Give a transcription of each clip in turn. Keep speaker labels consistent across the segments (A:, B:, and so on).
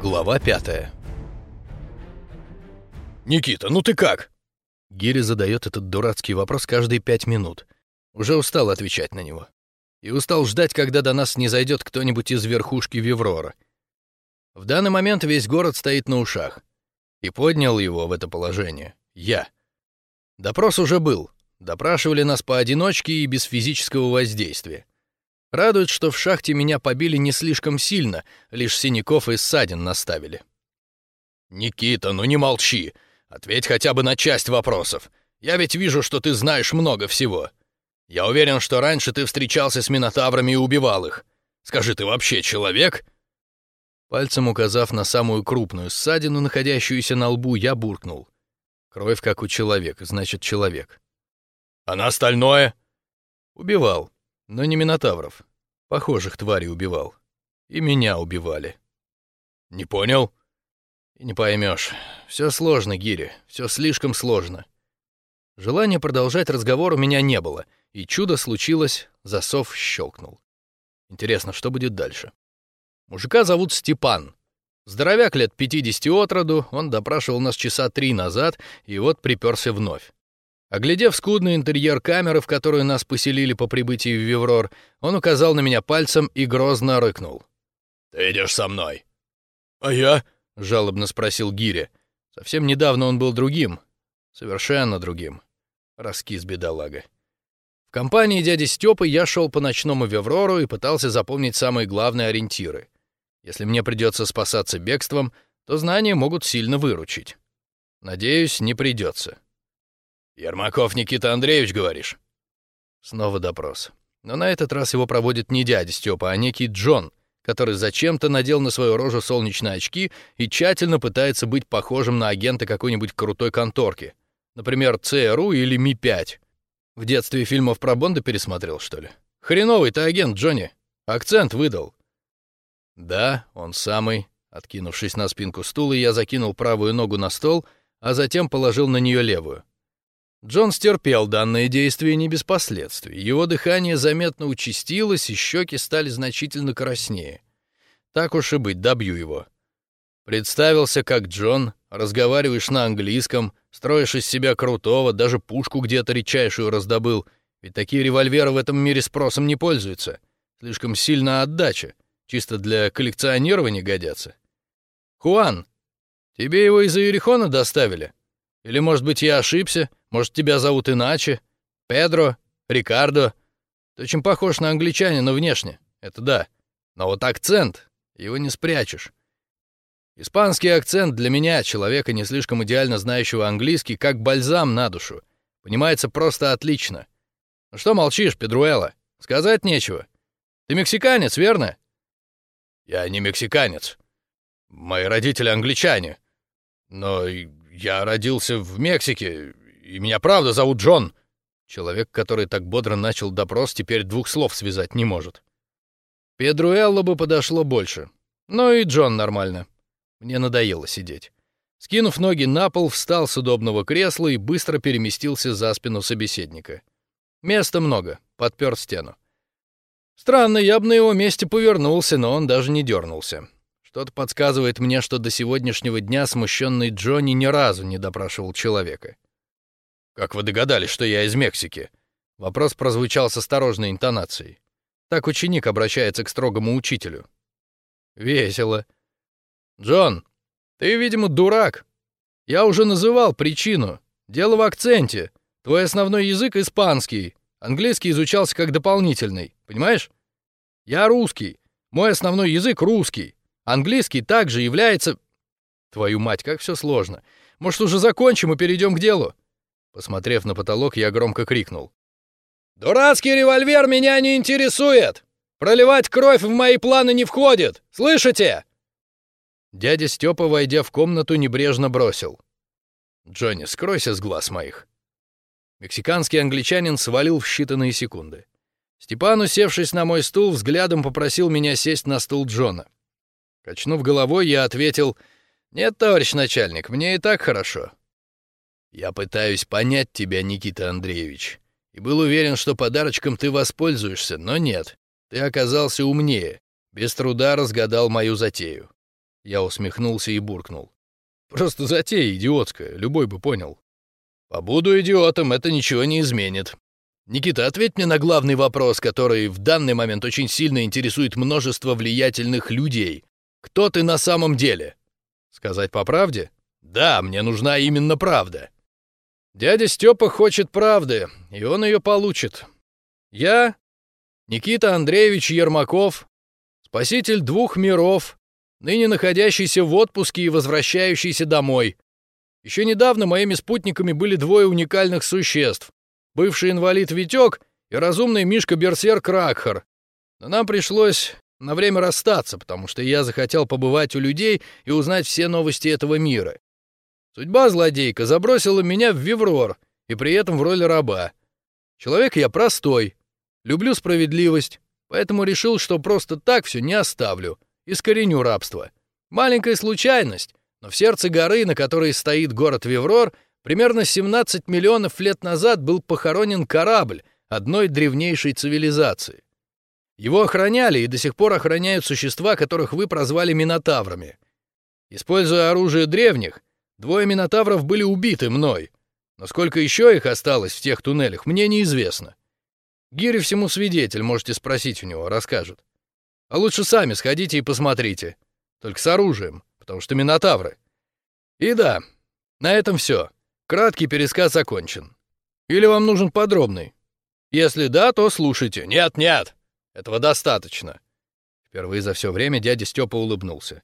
A: Глава пятая. «Никита, ну ты как?» Гири задает этот дурацкий вопрос каждые пять минут. Уже устал отвечать на него. И устал ждать, когда до нас не зайдет кто-нибудь из верхушки Виврора. В данный момент весь город стоит на ушах. И поднял его в это положение я. Допрос уже был. Допрашивали нас поодиночке и без физического воздействия. Радует, что в шахте меня побили не слишком сильно, лишь синяков и ссадин наставили. «Никита, ну не молчи! Ответь хотя бы на часть вопросов. Я ведь вижу, что ты знаешь много всего. Я уверен, что раньше ты встречался с минотаврами и убивал их. Скажи, ты вообще человек?» Пальцем указав на самую крупную ссадину, находящуюся на лбу, я буркнул. Кровь как у человека, значит, человек. «А на остальное?» «Убивал. Но не минотавров. Похожих тварей убивал. И меня убивали. Не понял? И не поймешь. Все сложно, Гири. Все слишком сложно. Желания продолжать разговор у меня не было, и чудо случилось, засов щелкнул. Интересно, что будет дальше? Мужика зовут Степан. Здоровяк лет 50 от роду, он допрашивал нас часа три назад, и вот приперся вновь. Оглядев скудный интерьер камеры, в которую нас поселили по прибытии в Виврор, он указал на меня пальцем и грозно рыкнул. «Ты идешь со мной». «А я?» — жалобно спросил Гиря. Совсем недавно он был другим. Совершенно другим. Раскис бедолага. В компании дяди Степы я шел по ночному Виврору и пытался запомнить самые главные ориентиры. Если мне придется спасаться бегством, то знания могут сильно выручить. Надеюсь, не придется. «Ермаков Никита Андреевич, говоришь?» Снова допрос. Но на этот раз его проводит не дядя Степа, а некий Джон, который зачем-то надел на свою рожу солнечные очки и тщательно пытается быть похожим на агента какой-нибудь крутой конторки. Например, ЦРУ или Ми-5. В детстве фильмов про Бонда пересмотрел, что ли? Хреновый ты агент, Джонни. Акцент выдал. Да, он самый. Откинувшись на спинку стула, я закинул правую ногу на стол, а затем положил на нее левую. Джон стерпел данное действие не без последствий. Его дыхание заметно участилось, и щеки стали значительно краснее. Так уж и быть, добью его. Представился как Джон, разговариваешь на английском, строишь из себя крутого, даже пушку где-то редчайшую раздобыл, ведь такие револьверы в этом мире спросом не пользуются. Слишком сильно отдача, чисто для коллекционирования годятся. Хуан, тебе его из Иерихона доставили? Или, может быть, я ошибся? Может, тебя зовут иначе? Педро? Рикардо? Ты очень похож на англичанина внешне, это да. Но вот акцент, его не спрячешь. Испанский акцент для меня, человека, не слишком идеально знающего английский, как бальзам на душу. Понимается просто отлично. Ну что молчишь, Педруэла? Сказать нечего. Ты мексиканец, верно? Я не мексиканец. Мои родители англичане. Но я родился в Мексике, и меня правда зовут Джон. Человек, который так бодро начал допрос, теперь двух слов связать не может. Педруэлло бы подошло больше. Но и Джон нормально. Мне надоело сидеть. Скинув ноги на пол, встал с удобного кресла и быстро переместился за спину собеседника. Места много, подпер стену. Странно, я бы на его месте повернулся, но он даже не дернулся. Что-то подсказывает мне, что до сегодняшнего дня смущенный Джонни ни разу не допрашивал человека. «Как вы догадались, что я из Мексики?» Вопрос прозвучал с осторожной интонацией. Так ученик обращается к строгому учителю. «Весело. Джон, ты, видимо, дурак. Я уже называл причину. Дело в акценте. Твой основной язык испанский. Английский изучался как дополнительный. Понимаешь? Я русский. Мой основной язык русский. Английский также является... Твою мать, как все сложно. Может, уже закончим и перейдем к делу? Посмотрев на потолок, я громко крикнул. «Дурацкий револьвер меня не интересует! Проливать кровь в мои планы не входит! Слышите?» Дядя Степа, войдя в комнату, небрежно бросил. «Джонни, скройся с глаз моих». Мексиканский англичанин свалил в считанные секунды. Степан, усевшись на мой стул, взглядом попросил меня сесть на стул Джона. Качнув головой, я ответил, «Нет, товарищ начальник, мне и так хорошо». «Я пытаюсь понять тебя, Никита Андреевич, и был уверен, что подарочком ты воспользуешься, но нет. Ты оказался умнее, без труда разгадал мою затею. Я усмехнулся и буркнул. Просто затея идиотская, любой бы понял. Побуду идиотом, это ничего не изменит. Никита, ответь мне на главный вопрос, который в данный момент очень сильно интересует множество влиятельных людей. Кто ты на самом деле? Сказать по правде? Да, мне нужна именно правда. Дядя Степа хочет правды, и он ее получит. Я, Никита Андреевич Ермаков, спаситель двух миров, ныне находящийся в отпуске и возвращающийся домой. Еще недавно моими спутниками были двое уникальных существ. Бывший инвалид Витек и разумный Мишка-берсерк Ракхар. Но нам пришлось на время расстаться, потому что я захотел побывать у людей и узнать все новости этого мира. Судьба злодейка забросила меня в Виврор, и при этом в роли раба. Человек я простой, люблю справедливость, поэтому решил, что просто так все не оставлю, искореню рабство. Маленькая случайность, но в сердце горы, на которой стоит город Виврор, примерно 17 миллионов лет назад был похоронен корабль одной древнейшей цивилизации. Его охраняли и до сих пор охраняют существа, которых вы прозвали минотаврами. Используя оружие древних, двое минотавров были убиты мной, но сколько еще их осталось в тех туннелях, мне неизвестно. Гири всему свидетель, можете спросить у него, расскажет. А лучше сами сходите и посмотрите. Только с оружием потому что минотавры. И да, на этом все. Краткий пересказ окончен. Или вам нужен подробный? Если да, то слушайте. Нет, нет, этого достаточно. Впервые за все время дядя Степа улыбнулся.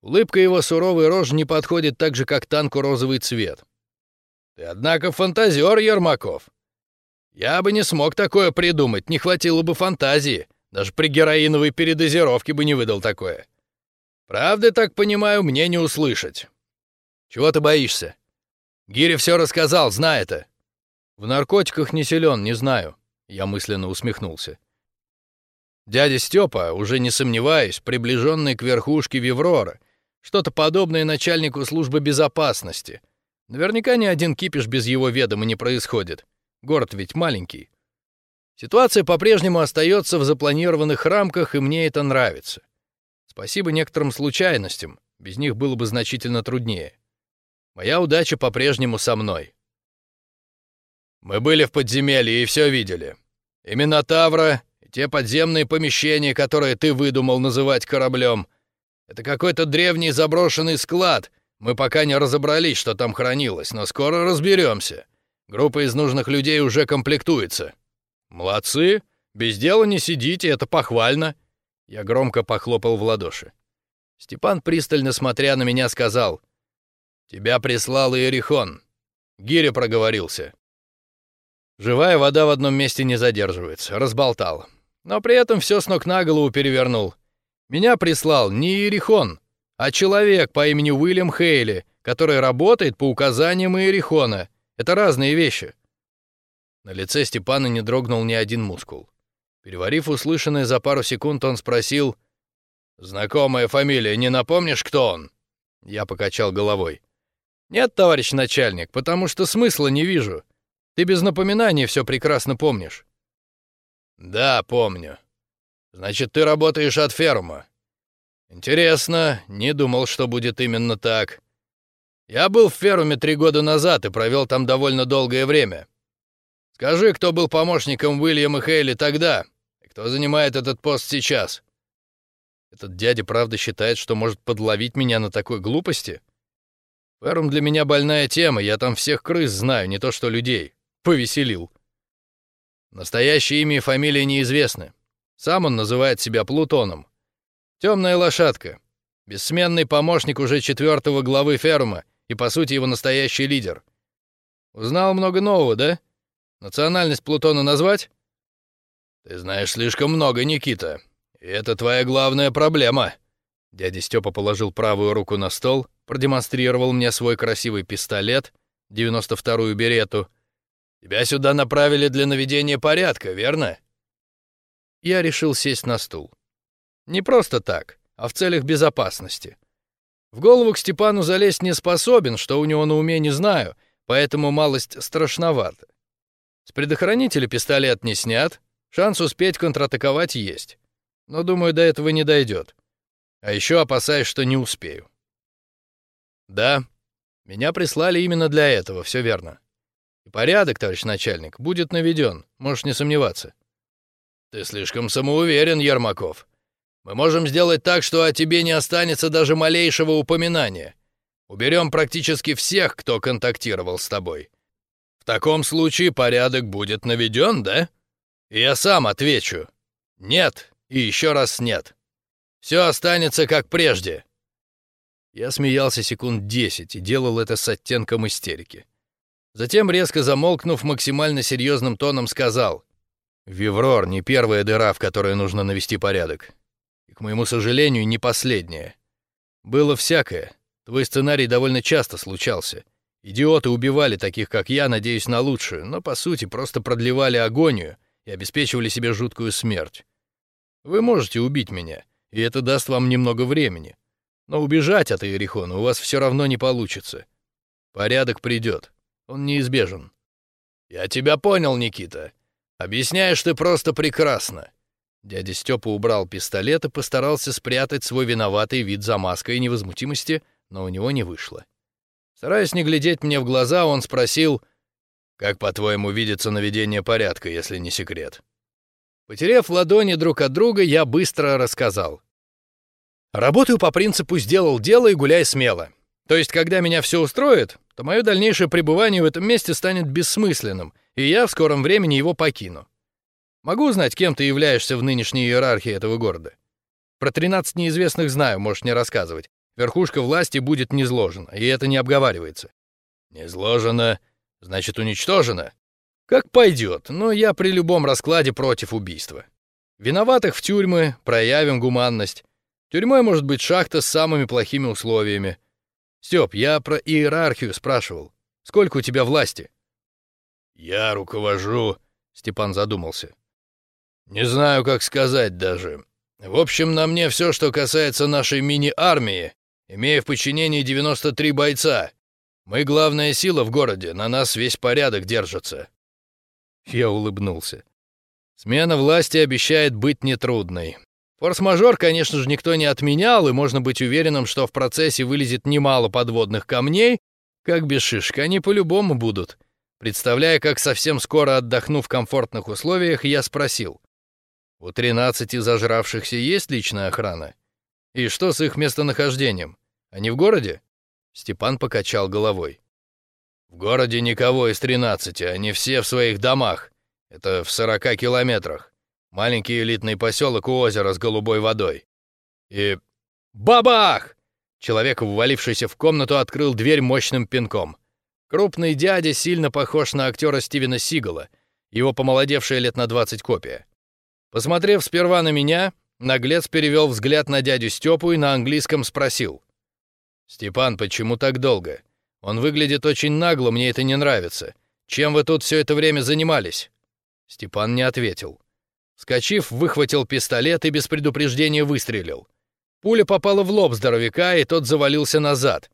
A: Улыбка его суровой рожи не подходит так же, как танку розовый цвет. Ты, однако, фантазер, Ермаков. Я бы не смог такое придумать, не хватило бы фантазии. Даже при героиновой передозировке бы не выдал такое. Правда, так понимаю, мне не услышать. Чего ты боишься? Гири все рассказал, знай это. В наркотиках не силен, не знаю. Я мысленно усмехнулся. Дядя Степа, уже не сомневаюсь, приближенный к верхушке Виврора, что-то подобное начальнику службы безопасности. Наверняка ни один кипиш без его ведома не происходит. Город ведь маленький. Ситуация по-прежнему остается в запланированных рамках, и мне это нравится. Спасибо некоторым случайностям, без них было бы значительно труднее. Моя удача по-прежнему со мной. Мы были в подземелье и все видели. Именно Тавра, те подземные помещения, которые ты выдумал называть кораблем. Это какой-то древний заброшенный склад. Мы пока не разобрались, что там хранилось, но скоро разберемся. Группа из нужных людей уже комплектуется. Молодцы. Без дела не сидите, это похвально. Я громко похлопал в ладоши. Степан, пристально смотря на меня, сказал, «Тебя прислал Иерихон». Гиря проговорился. Живая вода в одном месте не задерживается, разболтал. Но при этом все с ног на голову перевернул. Меня прислал не Иерихон, а человек по имени Уильям Хейли, который работает по указаниям Иерихона. Это разные вещи. На лице Степана не дрогнул ни один мускул. Переварив услышанное за пару секунд, он спросил, «Знакомая фамилия, не напомнишь, кто он?» Я покачал головой. «Нет, товарищ начальник, потому что смысла не вижу. Ты без напоминаний все прекрасно помнишь». «Да, помню. Значит, ты работаешь от ферма. Интересно, не думал, что будет именно так. Я был в феруме три года назад и провел там довольно долгое время. Скажи, кто был помощником Уильяма Хейли тогда, и кто занимает этот пост сейчас? Этот дядя правда считает, что может подловить меня на такой глупости? Ферум для меня больная тема, я там всех крыс знаю, не то что людей. Повеселил. Настоящее имя и фамилия неизвестны. Сам он называет себя Плутоном. Темная лошадка. Бессменный помощник уже четвертого главы Ферума и, по сути, его настоящий лидер. Узнал много нового, да? Национальность Плутона назвать? Ты знаешь слишком много, Никита. И это твоя главная проблема. Дядя Степа положил правую руку на стол, продемонстрировал мне свой красивый пистолет, 92-ю берету. Тебя сюда направили для наведения порядка, верно? Я решил сесть на стул. Не просто так, а в целях безопасности. В голову к Степану залезть не способен, что у него на уме не знаю, поэтому малость страшновато. С предохранителя пистолет не снят, шанс успеть контратаковать есть. Но, думаю, до этого не дойдет. А еще опасаюсь, что не успею. Да, меня прислали именно для этого, все верно. И порядок, товарищ начальник, будет наведен, можешь не сомневаться. Ты слишком самоуверен, Ермаков. Мы можем сделать так, что о тебе не останется даже малейшего упоминания. Уберем практически всех, кто контактировал с тобой. В таком случае порядок будет наведен, да? И я сам отвечу. Нет и еще раз нет. Все останется как прежде. Я смеялся секунд десять и делал это с оттенком истерики. Затем, резко замолкнув, максимально серьезным тоном сказал. «Виврор — не первая дыра, в которой нужно навести порядок. И, к моему сожалению, не последняя. Было всякое. Твой сценарий довольно часто случался. Идиоты убивали таких, как я, надеюсь на лучшее, но, по сути, просто продлевали агонию и обеспечивали себе жуткую смерть. Вы можете убить меня, и это даст вам немного времени. Но убежать от Иерихона у вас все равно не получится. Порядок придет. Он неизбежен. Я тебя понял, Никита. Объясняешь ты просто прекрасно. Дядя Степа убрал пистолет и постарался спрятать свой виноватый вид за маской невозмутимости, но у него не вышло. Стараясь не глядеть мне в глаза, он спросил, «Как, по-твоему, видится наведение порядка, если не секрет?» Потеряв ладони друг от друга, я быстро рассказал. Работаю по принципу «сделал дело и гуляй смело». То есть, когда меня все устроит, то мое дальнейшее пребывание в этом месте станет бессмысленным, и я в скором времени его покину. Могу узнать, кем ты являешься в нынешней иерархии этого города? Про 13 неизвестных знаю, можешь не рассказывать. Верхушка власти будет низложена, и это не обговаривается. Низложена, значит, уничтожена? Как пойдет, но я при любом раскладе против убийства. Виноватых в тюрьмы, проявим гуманность. Тюрьмой может быть шахта с самыми плохими условиями. Степ, я про иерархию спрашивал. Сколько у тебя власти? Я руковожу, Степан задумался. Не знаю, как сказать даже. В общем, на мне все, что касается нашей мини-армии, имея в подчинении 93 бойца. Мы главная сила в городе, на нас весь порядок держится. Я улыбнулся. Смена власти обещает быть нетрудной. Форс-мажор, конечно же, никто не отменял, и можно быть уверенным, что в процессе вылезет немало подводных камней, как без шишек, они по-любому будут. Представляя, как совсем скоро отдохну в комфортных условиях, я спросил. У 13 зажравшихся есть личная охрана? И что с их местонахождением? Они в городе? Степан покачал головой. В городе никого из 13, они все в своих домах. Это в 40 километрах. Маленький элитный поселок у озера с голубой водой. И... Бабах! Человек, ввалившийся в комнату, открыл дверь мощным пинком. Крупный дядя сильно похож на актера Стивена Сигала, его помолодевшая лет на 20 копия. Посмотрев сперва на меня, наглец перевел взгляд на дядю Степу и на английском спросил. «Степан, почему так долго? Он выглядит очень нагло, мне это не нравится. Чем вы тут все это время занимались?» Степан не ответил. Скочив, выхватил пистолет и без предупреждения выстрелил. Пуля попала в лоб здоровяка, и тот завалился назад.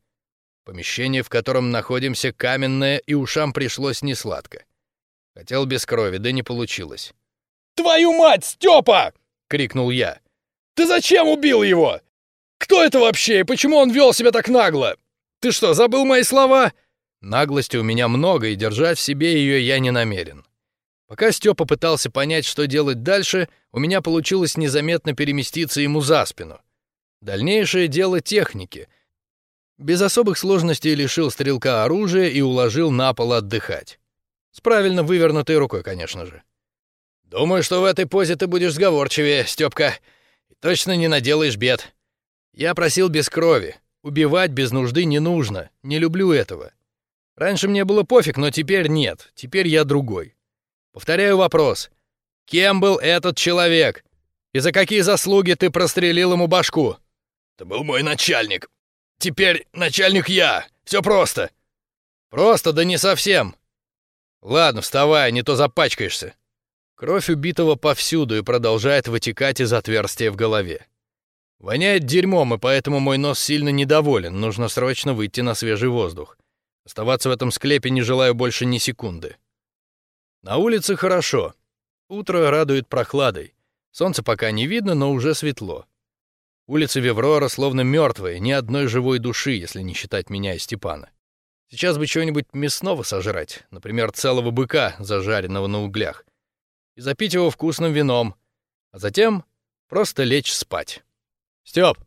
A: Помещение, в котором находимся, каменное, и ушам пришлось несладко. Хотел без крови, да не получилось. «Твою мать, Степа!» — крикнул я. «Ты зачем убил его? Кто это вообще и почему он вел себя так нагло? Ты что, забыл мои слова?» Наглости у меня много, и держать в себе ее я не намерен. Пока Степа пытался понять, что делать дальше, у меня получилось незаметно переместиться ему за спину. Дальнейшее дело техники. Без особых сложностей лишил стрелка оружия и уложил на пол отдыхать. С правильно вывернутой рукой, конечно же. «Думаю, что в этой позе ты будешь сговорчивее, Степка, и точно не наделаешь бед. Я просил без крови. Убивать без нужды не нужно, не люблю этого. Раньше мне было пофиг, но теперь нет, теперь я другой. Повторяю вопрос. Кем был этот человек? И за какие заслуги ты прострелил ему башку? Это был мой начальник. Теперь начальник я. Все просто. Просто, да не совсем. Ладно, вставай, не то запачкаешься. Кровь убитого повсюду и продолжает вытекать из отверстия в голове. Воняет дерьмом, и поэтому мой нос сильно недоволен. Нужно срочно выйти на свежий воздух. Оставаться в этом склепе не желаю больше ни секунды. На улице хорошо. Утро радует прохладой. Солнце пока не видно, но уже светло. Улицы Веврора словно мертвые, ни одной живой души, если не считать меня и Степана. Сейчас бы чего-нибудь мясного сожрать, например, целого быка, зажаренного на углях, и запить его вкусным вином, а затем просто лечь спать. Степ,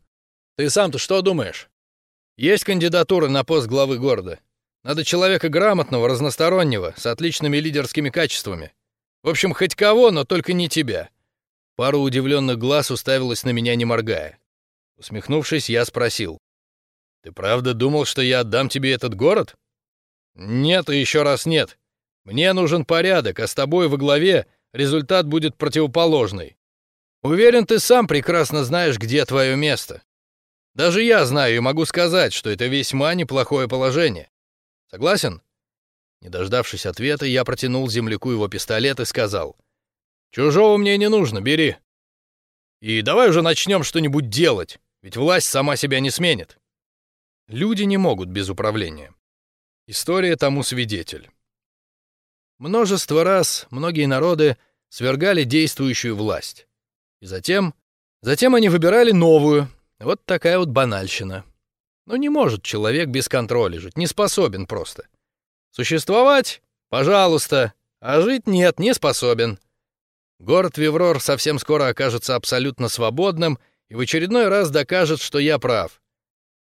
A: ты сам-то что думаешь? Есть кандидатуры на пост главы города. Надо человека грамотного, разностороннего, с отличными лидерскими качествами. В общем, хоть кого, но только не тебя. Пару удивленных глаз уставилась на меня, не моргая. Усмехнувшись, я спросил. «Ты правда думал, что я отдам тебе этот город?» «Нет и еще раз нет. Мне нужен порядок, а с тобой во главе результат будет противоположный. Уверен, ты сам прекрасно знаешь, где твое место. Даже я знаю и могу сказать, что это весьма неплохое положение. Согласен?» Не дождавшись ответа, я протянул земляку его пистолет и сказал. «Чужого мне не нужно, бери. И давай уже начнем что-нибудь делать, ведь власть сама себя не сменит». Люди не могут без управления. История тому свидетель. Множество раз многие народы свергали действующую власть. И затем, затем они выбирали новую. Вот такая вот банальщина. Но не может человек без контроля жить, не способен просто. Существовать? Пожалуйста. А жить нет, не способен. Город Виврор совсем скоро окажется абсолютно свободным и в очередной раз докажет, что я прав.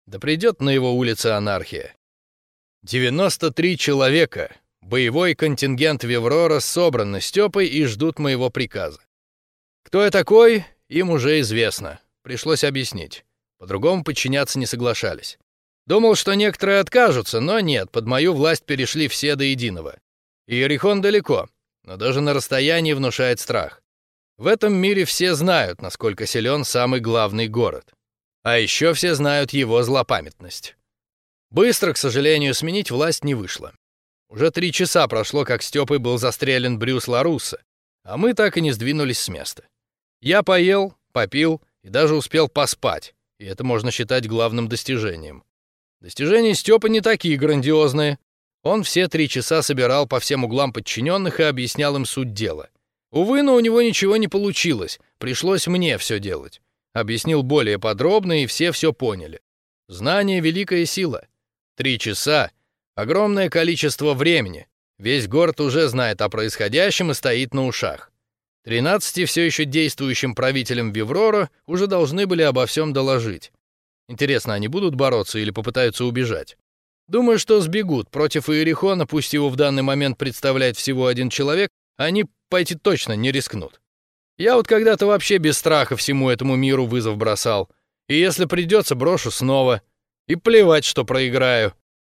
A: Да придет на его улице анархия. 93 человека. Боевой контингент Виврора собран Степой и ждут моего приказа. Кто я такой, им уже известно. Пришлось объяснить. По-другому подчиняться не соглашались. Думал, что некоторые откажутся, но нет, под мою власть перешли все до единого. Иерихон далеко, но даже на расстоянии внушает страх. В этом мире все знают, насколько силен самый главный город. А еще все знают его злопамятность. Быстро, к сожалению, сменить власть не вышло. Уже три часа прошло, как Степой был застрелен Брюс Ларусса, а мы так и не сдвинулись с места. Я поел, попил и даже успел поспать, и это можно считать главным достижением. Достижения Степы не такие грандиозные. Он все три часа собирал по всем углам подчиненных и объяснял им суть дела. Увы, но у него ничего не получилось, пришлось мне все делать. Объяснил более подробно, и все все поняли. Знание — великая сила. Три часа — огромное количество времени. Весь город уже знает о происходящем и стоит на ушах. Тринадцати все еще действующим правителям Виврора уже должны были обо всем доложить. Интересно, они будут бороться или попытаются убежать? Думаю, что сбегут. Против Иерихона, пусть его в данный момент представляет всего один человек, они пойти точно не рискнут. Я вот когда-то вообще без страха всему этому миру вызов бросал. И если придется, брошу снова. И плевать, что проиграю.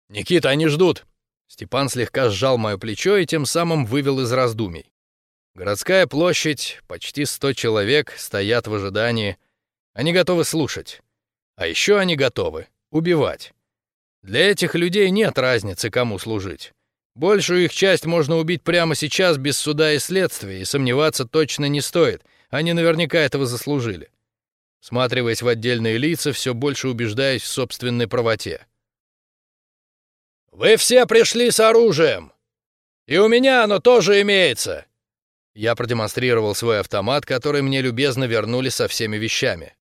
A: Никита, они ждут. Степан слегка сжал мое плечо и тем самым вывел из раздумий. Городская площадь, почти сто человек, стоят в ожидании. Они готовы слушать. А еще они готовы убивать. Для этих людей нет разницы, кому служить. Большую их часть можно убить прямо сейчас без суда и следствия, и сомневаться точно не стоит. Они наверняка этого заслужили. Сматриваясь в отдельные лица, все больше убеждаясь в собственной правоте. «Вы все пришли с оружием! И у меня оно тоже имеется!» Я продемонстрировал свой автомат, который мне любезно вернули со всеми вещами.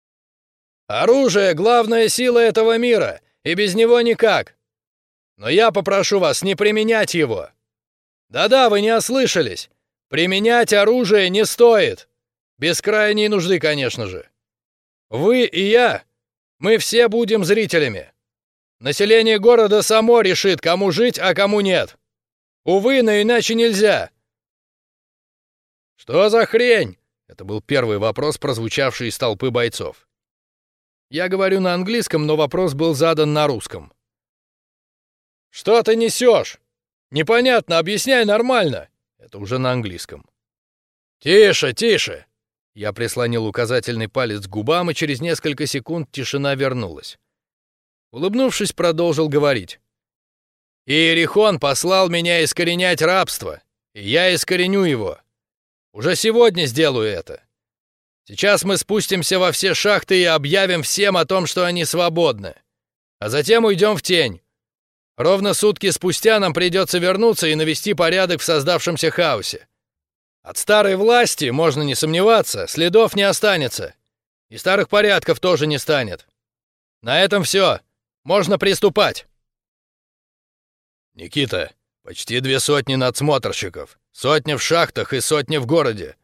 A: Оружие — главная сила этого мира, и без него никак. Но я попрошу вас не применять его. Да-да, вы не ослышались. Применять оружие не стоит. Без крайней нужды, конечно же. Вы и я, мы все будем зрителями. Население города само решит, кому жить, а кому нет. Увы, но иначе нельзя. Что за хрень? Это был первый вопрос, прозвучавший из толпы бойцов. Я говорю на английском, но вопрос был задан на русском. «Что ты несешь? Непонятно, объясняй нормально!» Это уже на английском. «Тише, тише!» Я прислонил указательный палец к губам, и через несколько секунд тишина вернулась. Улыбнувшись, продолжил говорить. «Иерихон послал меня искоренять рабство, и я искореню его. Уже сегодня сделаю это. Сейчас мы спустимся во все шахты и объявим всем о том, что они свободны. А затем уйдем в тень. Ровно сутки спустя нам придется вернуться и навести порядок в создавшемся хаосе. От старой власти, можно не сомневаться, следов не останется. И старых порядков тоже не станет. На этом все. Можно приступать. Никита, почти две сотни надсмотрщиков, сотня в шахтах и сотня в городе.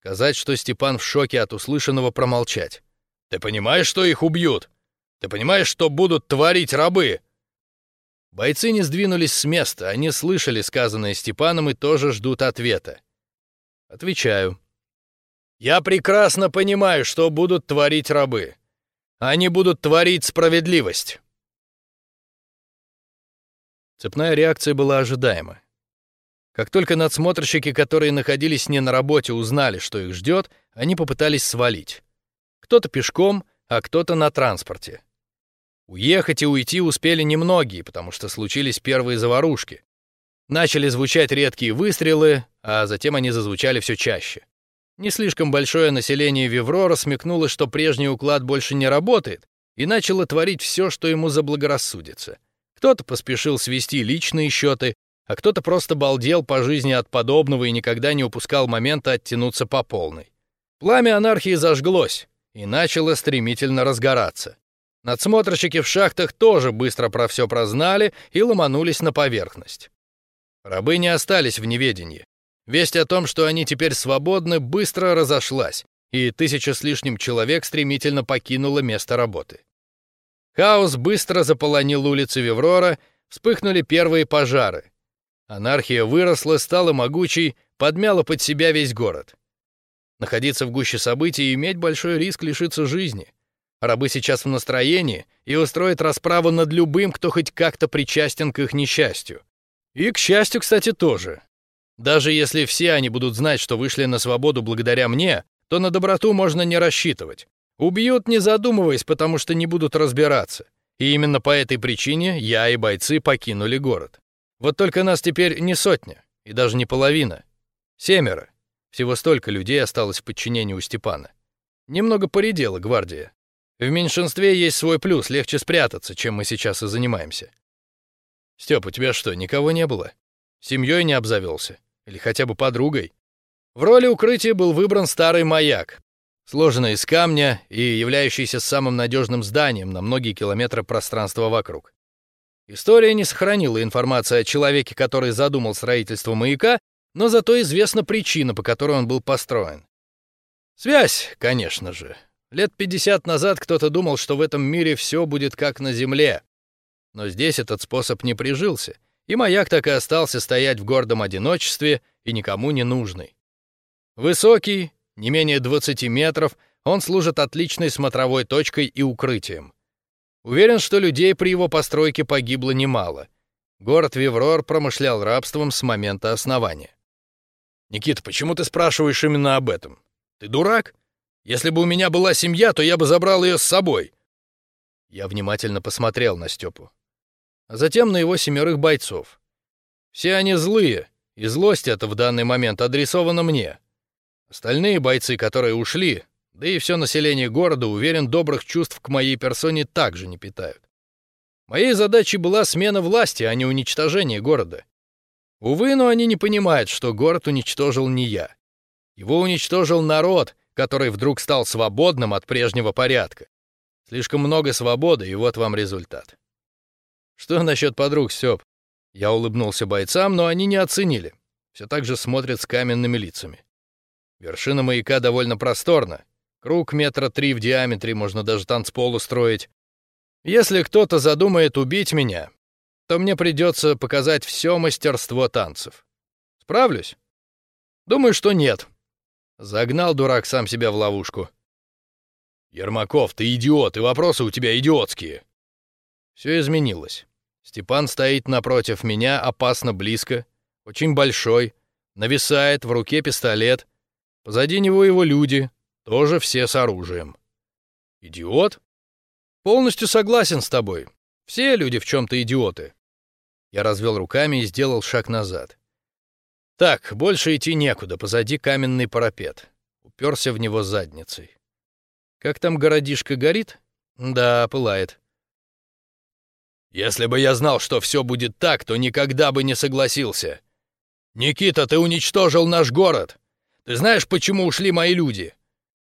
A: Сказать, что Степан в шоке от услышанного, промолчать. Ты понимаешь, что их убьют? Ты понимаешь, что будут творить рабы? Бойцы не сдвинулись с места, они слышали сказанное Степаном и тоже ждут ответа. Отвечаю. Я прекрасно понимаю, что будут творить рабы. Они будут творить справедливость. Цепная реакция была ожидаема. Как только надсмотрщики, которые находились не на работе, узнали, что их ждет, они попытались свалить. Кто-то пешком, а кто-то на транспорте. Уехать и уйти успели немногие, потому что случились первые заварушки. Начали звучать редкие выстрелы, а затем они зазвучали все чаще. Не слишком большое население Виврора смекнуло, что прежний уклад больше не работает, и начало творить все, что ему заблагорассудится. Кто-то поспешил свести личные счеты, а кто-то просто балдел по жизни от подобного и никогда не упускал момента оттянуться по полной. Пламя анархии зажглось и начало стремительно разгораться. Надсмотрщики в шахтах тоже быстро про все прознали и ломанулись на поверхность. Рабы не остались в неведении. Весть о том, что они теперь свободны, быстро разошлась, и тысяча с лишним человек стремительно покинуло место работы. Хаос быстро заполонил улицы Веврора, вспыхнули первые пожары. Анархия выросла, стала могучей, подмяла под себя весь город. Находиться в гуще событий и иметь большой риск лишиться жизни. Рабы сейчас в настроении и устроят расправу над любым, кто хоть как-то причастен к их несчастью. И к счастью, кстати, тоже. Даже если все они будут знать, что вышли на свободу благодаря мне, то на доброту можно не рассчитывать. Убьют, не задумываясь, потому что не будут разбираться. И именно по этой причине я и бойцы покинули город. Вот только нас теперь не сотня, и даже не половина. Семеро. Всего столько людей осталось в подчинении у Степана. Немного поредела гвардия. В меньшинстве есть свой плюс, легче спрятаться, чем мы сейчас и занимаемся. Степ, у тебя что, никого не было? Семьей не обзавелся? Или хотя бы подругой? В роли укрытия был выбран старый маяк, сложенный из камня и являющийся самым надежным зданием на многие километры пространства вокруг. История не сохранила информации о человеке, который задумал строительство маяка, но зато известна причина, по которой он был построен. Связь, конечно же, Лет 50 назад кто-то думал, что в этом мире все будет как на Земле. Но здесь этот способ не прижился, и маяк так и остался стоять в гордом одиночестве и никому не нужный. Высокий, не менее 20 метров, он служит отличной смотровой точкой и укрытием. Уверен, что людей при его постройке погибло немало. Город Виврор промышлял рабством с момента основания. «Никита, почему ты спрашиваешь именно об этом? Ты дурак?» Если бы у меня была семья, то я бы забрал ее с собой. Я внимательно посмотрел на Степу. А затем на его семерых бойцов. Все они злые, и злость эта в данный момент адресована мне. Остальные бойцы, которые ушли, да и все население города, уверен, добрых чувств к моей персоне также не питают. Моей задачей была смена власти, а не уничтожение города. Увы, но они не понимают, что город уничтожил не я. Его уничтожил народ, который вдруг стал свободным от прежнего порядка. Слишком много свободы, и вот вам результат. Что насчет подруг, Степ? Я улыбнулся бойцам, но они не оценили. Все так же смотрят с каменными лицами. Вершина маяка довольно просторна. Круг метра три в диаметре, можно даже танцпол устроить. Если кто-то задумает убить меня, то мне придется показать все мастерство танцев. Справлюсь? Думаю, что нет. Загнал дурак сам себя в ловушку. «Ермаков, ты идиот, и вопросы у тебя идиотские!» Все изменилось. Степан стоит напротив меня, опасно близко, очень большой, нависает, в руке пистолет. Позади него его люди, тоже все с оружием. «Идиот?» «Полностью согласен с тобой. Все люди в чем-то идиоты». Я развел руками и сделал шаг назад. Так, больше идти некуда, позади каменный парапет. Уперся в него задницей. Как там городишко горит? Да, пылает. Если бы я знал, что все будет так, то никогда бы не согласился. Никита, ты уничтожил наш город. Ты знаешь, почему ушли мои люди?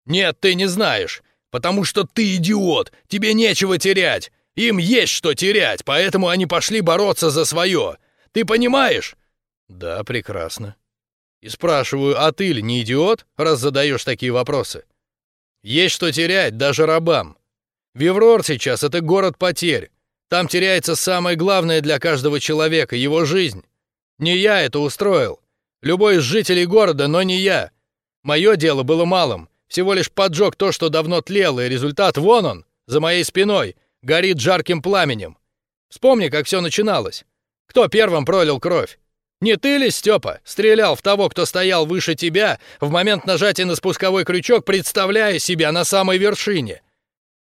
A: Нет, ты не знаешь. Потому что ты идиот, тебе нечего терять. Им есть что терять, поэтому они пошли бороться за свое. Ты понимаешь? Да, прекрасно. И спрашиваю, а ты ли не идиот, раз задаешь такие вопросы? Есть что терять даже рабам. Виврор сейчас — это город потерь. Там теряется самое главное для каждого человека — его жизнь. Не я это устроил. Любой из жителей города, но не я. Мое дело было малым. Всего лишь поджег то, что давно тлело, и результат вон он, за моей спиной, горит жарким пламенем. Вспомни, как все начиналось. Кто первым пролил кровь? Не ты ли, Степа, стрелял в того, кто стоял выше тебя, в момент нажатия на спусковой крючок, представляя себя на самой вершине?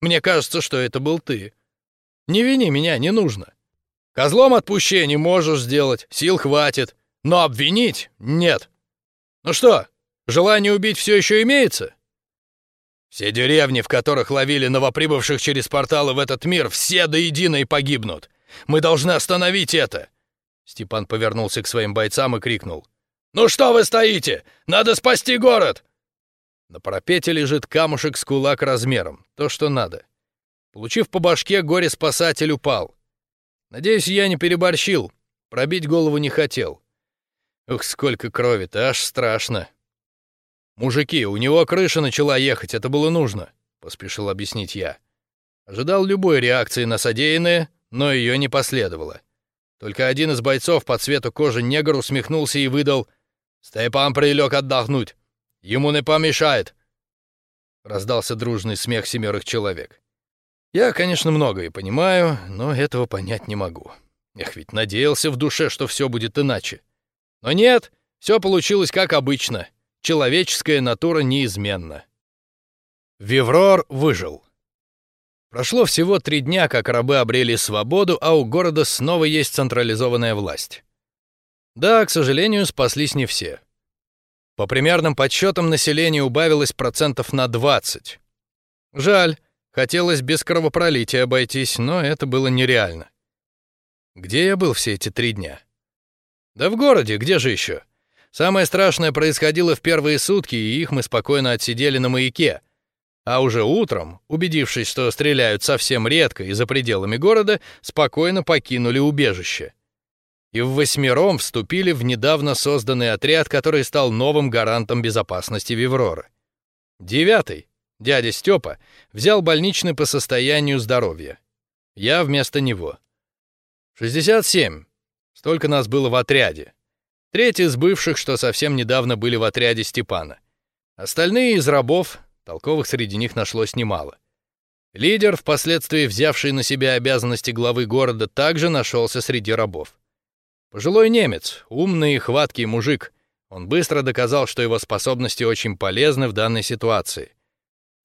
A: Мне кажется, что это был ты. Не вини меня, не нужно. Козлом отпущения можешь сделать, сил хватит, но обвинить — нет. Ну что, желание убить все еще имеется? Все деревни, в которых ловили новоприбывших через порталы в этот мир, все до единой погибнут. Мы должны остановить это. Степан повернулся к своим бойцам и крикнул. «Ну что вы стоите? Надо спасти город!» На парапете лежит камушек с кулак размером, то, что надо. Получив по башке, горе-спасатель упал. Надеюсь, я не переборщил. Пробить голову не хотел. Ух, сколько крови-то, аж страшно. «Мужики, у него крыша начала ехать, это было нужно», — поспешил объяснить я. Ожидал любой реакции на содеянное, но ее не последовало. Только один из бойцов по цвету кожи негр усмехнулся и выдал «Степан прилег отдохнуть. Ему не помешает!» Раздался дружный смех семерых человек. Я, конечно, многое понимаю, но этого понять не могу. Эх, ведь надеялся в душе, что все будет иначе. Но нет, все получилось как обычно. Человеческая натура неизменна. Виврор выжил. Прошло всего три дня, как рабы обрели свободу, а у города снова есть централизованная власть. Да, к сожалению, спаслись не все. По примерным подсчетам, население убавилось процентов на 20. Жаль, хотелось без кровопролития обойтись, но это было нереально. Где я был все эти три дня? Да в городе, где же еще? Самое страшное происходило в первые сутки, и их мы спокойно отсидели на маяке. А уже утром, убедившись, что стреляют совсем редко и за пределами города, спокойно покинули убежище. И в восьмером вступили в недавно созданный отряд, который стал новым гарантом безопасности Вивроры. Девятый, дядя Степа, взял больничный по состоянию здоровья. Я вместо него. 67. Столько нас было в отряде. Третий из бывших, что совсем недавно были в отряде Степана. Остальные из рабов, толковых среди них нашлось немало. Лидер, впоследствии взявший на себя обязанности главы города, также нашелся среди рабов. Пожилой немец, умный и хваткий мужик. Он быстро доказал, что его способности очень полезны в данной ситуации.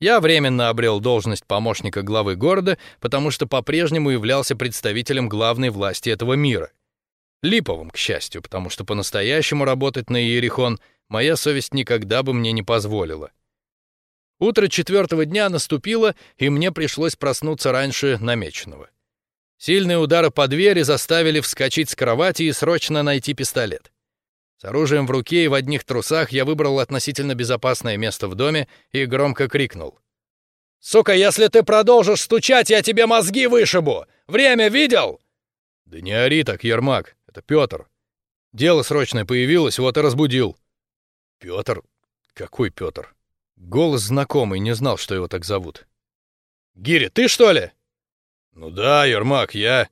A: Я временно обрел должность помощника главы города, потому что по-прежнему являлся представителем главной власти этого мира. Липовым, к счастью, потому что по-настоящему работать на Иерихон моя совесть никогда бы мне не позволила. Утро четвертого дня наступило, и мне пришлось проснуться раньше намеченного. Сильные удары по двери заставили вскочить с кровати и срочно найти пистолет. С оружием в руке и в одних трусах я выбрал относительно безопасное место в доме и громко крикнул. «Сука, если ты продолжишь стучать, я тебе мозги вышибу! Время видел?» «Да не ори так, Ермак. Это Петр. Дело срочное появилось, вот и разбудил. Петр? Какой Петр? Голос знакомый, не знал, что его так зовут. Гири, ты что ли? Ну да, Ермак, я.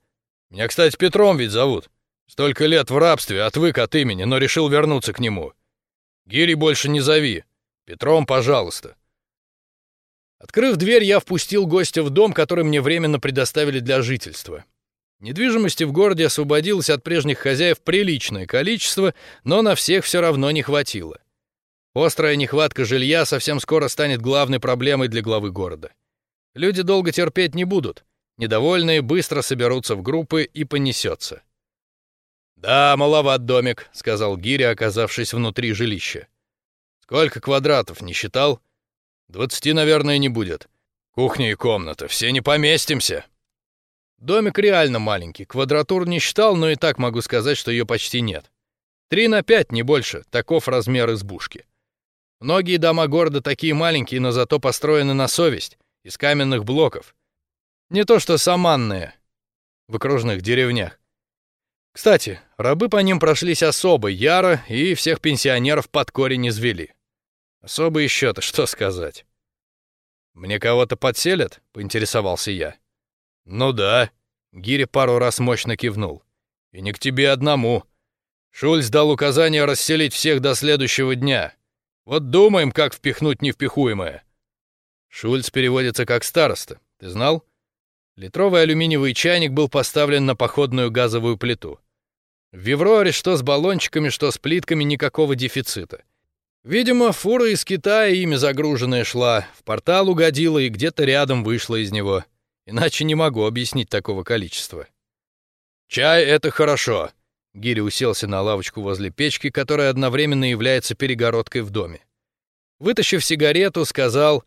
A: Меня, кстати, Петром ведь зовут. Столько лет в рабстве, отвык от имени, но решил вернуться к нему. Гири больше не зови. Петром, пожалуйста. Открыв дверь, я впустил гостя в дом, который мне временно предоставили для жительства. Недвижимости в городе освободилось от прежних хозяев приличное количество, но на всех все равно не хватило. Острая нехватка жилья совсем скоро станет главной проблемой для главы города. Люди долго терпеть не будут. Недовольные быстро соберутся в группы и понесется. «Да, маловат домик», — сказал Гиря, оказавшись внутри жилища. «Сколько квадратов, не считал?» «Двадцати, наверное, не будет. Кухня и комната, все не поместимся». Домик реально маленький, квадратур не считал, но и так могу сказать, что ее почти нет. Три на пять, не больше, таков размер избушки. Многие дома города такие маленькие, но зато построены на совесть, из каменных блоков. Не то что саманные в окружных деревнях. Кстати, рабы по ним прошлись особо яро и всех пенсионеров под корень извели. Особо еще-то что сказать. «Мне кого-то подселят?» — поинтересовался я. «Ну да», — Гири пару раз мощно кивнул. «И не к тебе одному. Шульц дал указание расселить всех до следующего дня. Вот думаем, как впихнуть невпихуемое». Шульц переводится как «староста». Ты знал? Литровый алюминиевый чайник был поставлен на походную газовую плиту. В Вивроре что с баллончиками, что с плитками никакого дефицита. Видимо, фура из Китая ими загруженная шла, в портал угодила и где-то рядом вышла из него. Иначе не могу объяснить такого количества. «Чай — это хорошо», — Гири уселся на лавочку возле печки, которая одновременно является перегородкой в доме. Вытащив сигарету, сказал,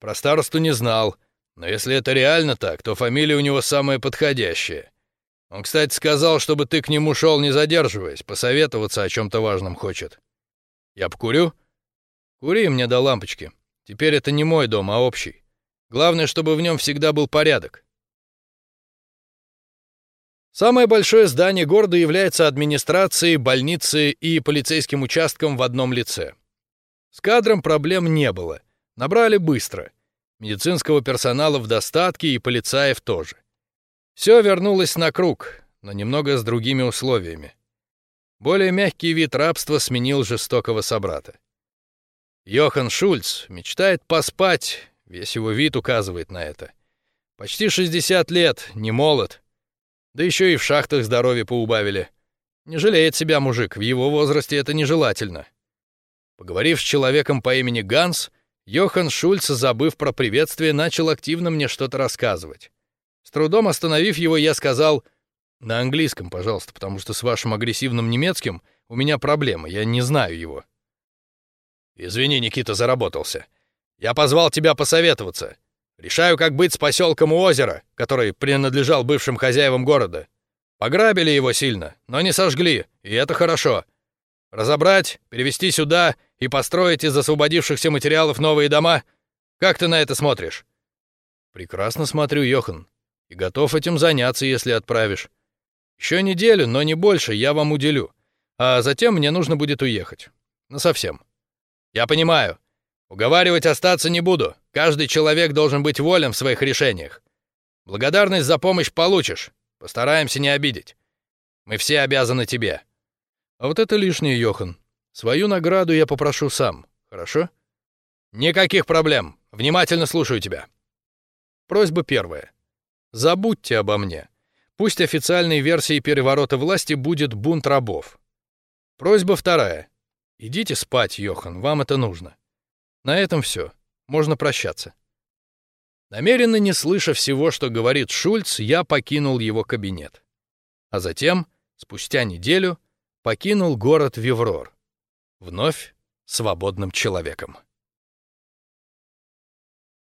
A: «Про старосту не знал, но если это реально так, то фамилия у него самая подходящая. Он, кстати, сказал, чтобы ты к нему шел, не задерживаясь, посоветоваться о чем-то важном хочет». «Я покурю?» «Кури мне до лампочки. Теперь это не мой дом, а общий. Главное, чтобы в нем всегда был порядок». Самое большое здание города является администрацией, больницей и полицейским участком в одном лице. С кадром проблем не было. Набрали быстро. Медицинского персонала в достатке и полицаев тоже. Все вернулось на круг, но немного с другими условиями. Более мягкий вид рабства сменил жестокого собрата. Йохан Шульц мечтает поспать, весь его вид указывает на это. Почти 60 лет, не молод. Да еще и в шахтах здоровье поубавили. Не жалеет себя мужик, в его возрасте это нежелательно. Поговорив с человеком по имени Ганс, Йохан Шульц, забыв про приветствие, начал активно мне что-то рассказывать. С трудом остановив его, я сказал — на английском, пожалуйста, потому что с вашим агрессивным немецким у меня проблемы, я не знаю его. Извини, Никита, заработался. Я позвал тебя посоветоваться. Решаю, как быть с поселком у озера, который принадлежал бывшим хозяевам города. Пограбили его сильно, но не сожгли, и это хорошо. Разобрать, перевести сюда и построить из освободившихся материалов новые дома? Как ты на это смотришь? Прекрасно смотрю, Йохан, и готов этим заняться, если отправишь. Еще неделю, но не больше, я вам уделю. А затем мне нужно будет уехать. Насовсем. Я понимаю. Уговаривать остаться не буду. Каждый человек должен быть волен в своих решениях. Благодарность за помощь получишь. Постараемся не обидеть. Мы все обязаны тебе. А вот это лишнее, Йохан. Свою награду я попрошу сам. Хорошо? Никаких проблем. Внимательно слушаю тебя. Просьба первая. Забудьте обо мне. Пусть официальной версией переворота власти будет бунт рабов. Просьба вторая. Идите спать, Йохан, вам это нужно. На этом все. Можно прощаться. Намеренно не слыша всего, что говорит Шульц, я покинул его кабинет. А затем, спустя неделю, покинул город Виврор. Вновь свободным человеком.